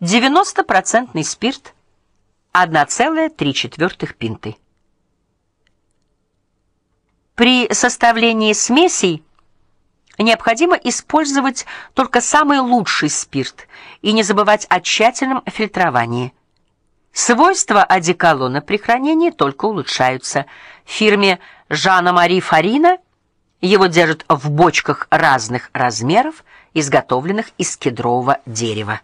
90% спирт 1,3 пинты. При составлении смесей необходимо использовать только самый лучший спирт и не забывать о тщательном фильтровании. Свойства одеколона при хранении только улучшаются. В фирме Жана-Мари Фарина его держат в бочках разных размеров, изготовленных из кедрового дерева.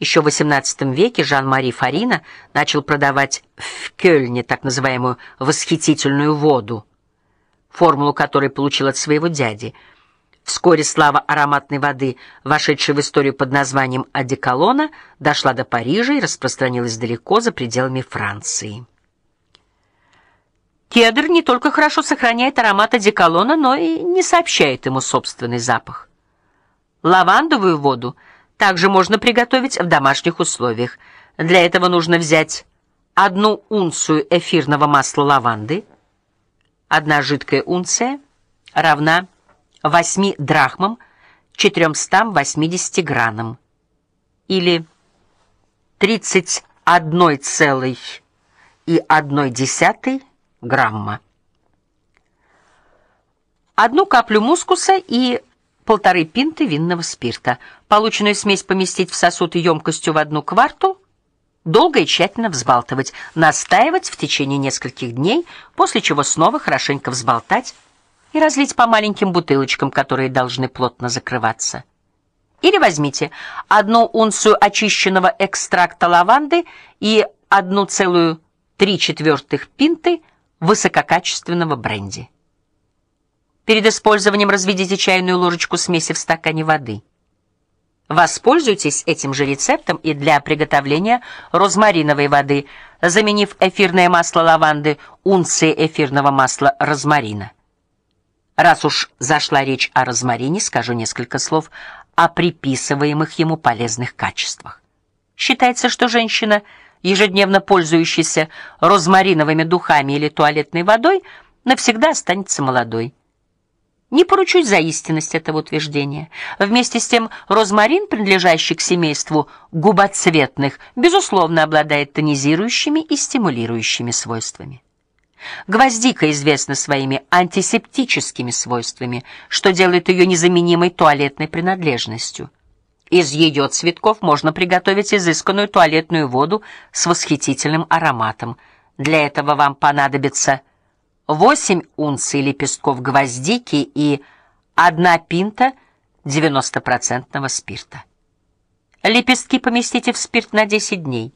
Еще в XVIII веке Жан-Мари Фарина начал продавать в Кёльне так называемую восхитительную воду формулу которой получил от своего дяди. Вскоре слава ароматной воды, вошедшей в историю под названием одеколона, дошла до Парижа и распространилась далеко за пределами Франции. Кедр не только хорошо сохраняет аромат одеколона, но и не сообщает ему собственный запах. Лавандовую воду также можно приготовить в домашних условиях. Для этого нужно взять одну унцию эфирного масла лаванды, Одна жидкая унция равна 8 драхмам 480 граммам или 31,1 грамма. Одну каплю мускуса и полторы пинты винного спирта. Полученную смесь поместить в сосуд емкостью в одну кварту долго и тщательно взбалтывать, настаивать в течение нескольких дней, после чего снова хорошенько взболтать и разлить по маленьким бутылочкам, которые должны плотно закрываться. Или возьмите одну унцию очищенного экстракта лаванды и 1,3 пинты высококачественного бренди. Перед использованием разведите чайную ложечку смеси в стакане воды. Воспользуйтесь этим же рецептом и для приготовления розмариновой воды, заменив эфирное масло лаванды унцией эфирного масла розмарина. Раз уж зашла речь о розмарине, скажу несколько слов о приписываемых ему полезных качествах. Считается, что женщина, ежедневно пользующаяся розмариновыми духами или туалетной водой, навсегда останется молодой. Не поручусь за истинность этого утверждения. Вместе с тем, розмарин, принадлежащий к семейству губоцветных, безусловно, обладает тонизирующими и стимулирующими свойствами. Гвоздика известна своими антисептическими свойствами, что делает ее незаменимой туалетной принадлежностью. Из ее цветков можно приготовить изысканную туалетную воду с восхитительным ароматом. Для этого вам понадобится 8 унций лепестков гвоздики и 1 пинта 90% спирта. Лепестки поместите в спирт на 10 дней.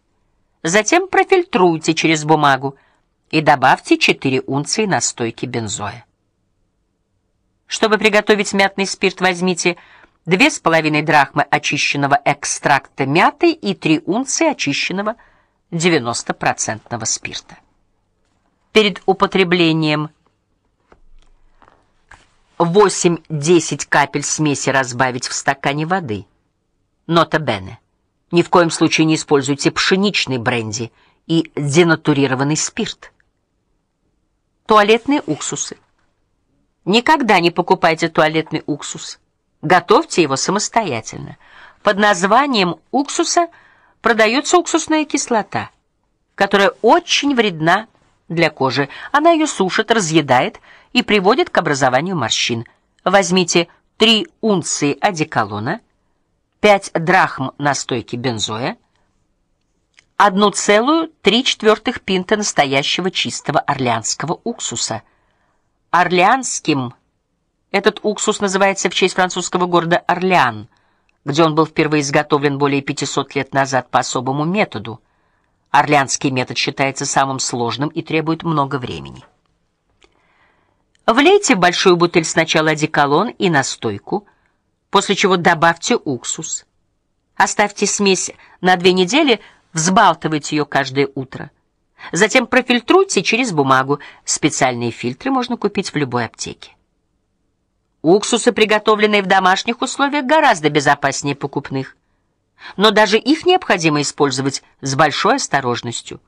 Затем профильтруйте через бумагу и добавьте 4 унции настойки бензоя. Чтобы приготовить мятный спирт, возьмите 2,5 драхмы очищенного экстракта мяты и 3 унции очищенного 90% спирта перед употреблением 8-10 капель смеси разбавить в стакане воды. Нота бене. Ни в коем случае не используйте пшеничный бренди и денатурированный спирт. Туалетные уксусы. Никогда не покупайте туалетный уксус. Готовьте его самостоятельно. Под названием уксуса продается уксусная кислота, которая очень вредна для кожи. Она ее сушит, разъедает и приводит к образованию морщин. Возьмите 3 унции одеколона, 5 драхм настойки бензоя, 1,3 пинты настоящего чистого орлеанского уксуса. Орлеанским этот уксус называется в честь французского города Орлеан, где он был впервые изготовлен более 500 лет назад по особому методу. Орлеанский метод считается самым сложным и требует много времени. Влейте в большую бутыль сначала одеколон и настойку, после чего добавьте уксус. Оставьте смесь на две недели, взбалтывайте ее каждое утро. Затем профильтруйте через бумагу. Специальные фильтры можно купить в любой аптеке. Уксусы, приготовленные в домашних условиях, гораздо безопаснее покупных но даже их необходимо использовать с большой осторожностью.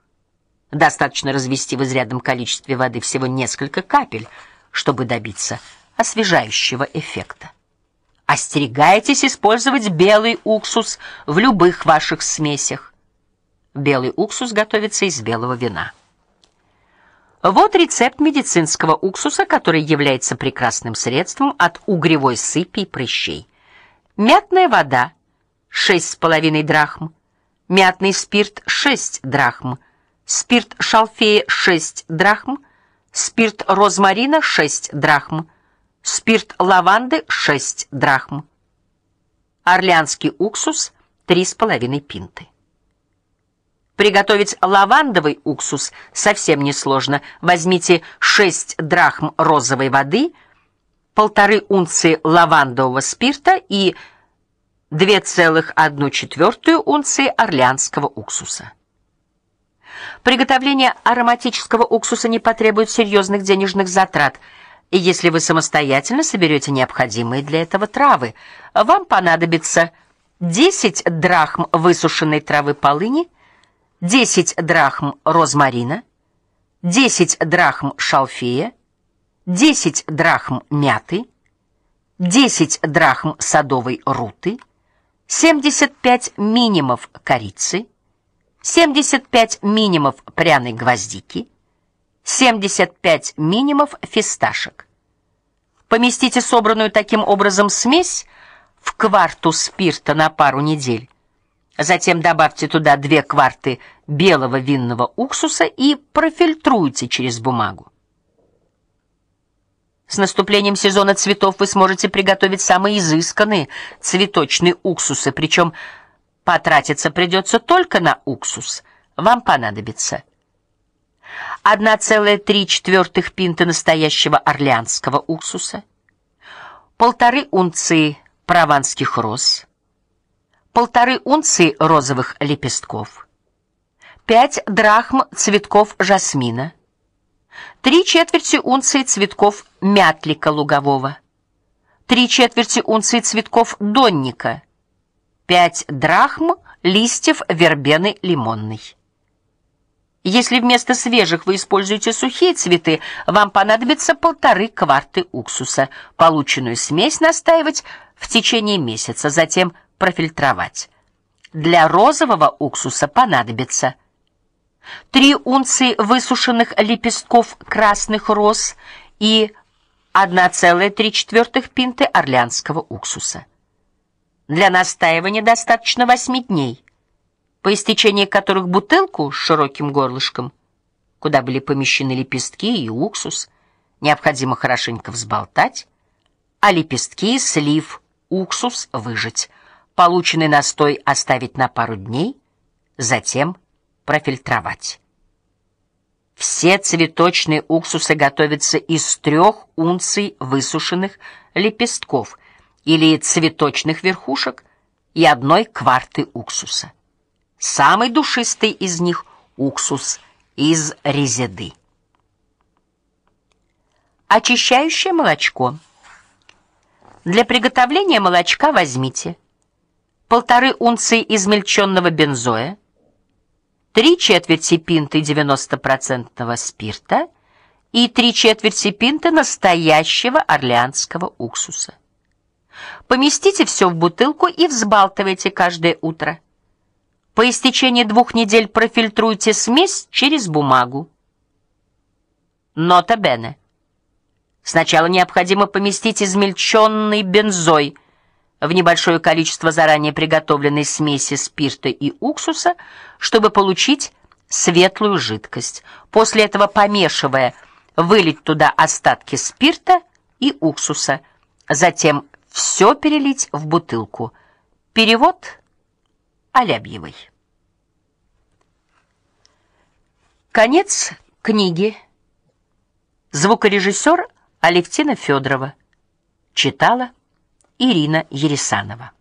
Достаточно развести в изрядном количестве воды всего несколько капель, чтобы добиться освежающего эффекта. Остерегайтесь использовать белый уксус в любых ваших смесях. Белый уксус готовится из белого вина. Вот рецепт медицинского уксуса, который является прекрасным средством от угревой сыпи и прыщей. Мятная вода 6,5 драхм, мятный спирт 6 драхм, спирт шалфея 6 драхм, спирт розмарина 6 драхм, спирт лаванды 6 драхм. Орлеанский уксус 3,5 пинты. Приготовить лавандовый уксус совсем несложно. Возьмите 6 драхм розовой воды, полторы унции лавандового спирта и 2,1 унции орлеанского уксуса. Приготовление ароматического уксуса не потребует серьезных денежных затрат. И если вы самостоятельно соберете необходимые для этого травы, вам понадобится 10 драхм высушенной травы полыни, 10 драхм розмарина, 10 драхм шалфея, 10 драхм мяты, 10 драхм садовой руты, 75 минимов корицы, 75 минимов пряной гвоздики, 75 минимов фисташек. Поместите собранную таким образом смесь в кварту спирта на пару недель Затем добавьте туда две кварты белого винного уксуса и профильтруйте через бумагу. С наступлением сезона цветов вы сможете приготовить самые изысканные цветочные уксусы, причем потратиться придется только на уксус. Вам понадобится 1,3 пинты настоящего орлеанского уксуса, полторы унции прованских роз, полторы унции розовых лепестков, пять драхм цветков жасмина, три четверти унции цветков мятлика лугового, три четверти унции цветков донника, пять драхм листьев вербены лимонной. Если вместо свежих вы используете сухие цветы, вам понадобится полторы кварты уксуса. Полученную смесь настаивать в течение месяца, затем профильтровать. Для розового уксуса понадобится 3 унции высушенных лепестков красных роз и 1,3 пинты орлеанского уксуса. Для настаивания достаточно 8 дней, по истечении которых бутылку с широким горлышком, куда были помещены лепестки и уксус, необходимо хорошенько взболтать, а лепестки, слив, уксус выжать полученный настой оставить на пару дней, затем профильтровать. Все цветочные уксусы готовятся из трех унций высушенных лепестков или цветочных верхушек и одной кварты уксуса. Самый душистый из них уксус из резеды. Очищающее молочко. Для приготовления молочка возьмите полторы унции измельченного бензоя, три четверти пинты 90% спирта и три четверти пинты настоящего орлеанского уксуса. Поместите все в бутылку и взбалтывайте каждое утро. По истечении двух недель профильтруйте смесь через бумагу. Нота бене. Сначала необходимо поместить измельченный бензой – в небольшое количество заранее приготовленной смеси спирта и уксуса, чтобы получить светлую жидкость. После этого, помешивая, вылить туда остатки спирта и уксуса, затем все перелить в бутылку. Перевод Алябьевой. Конец книги. Звукорежиссер Алевтина Федорова. Читала Ирина Ересанова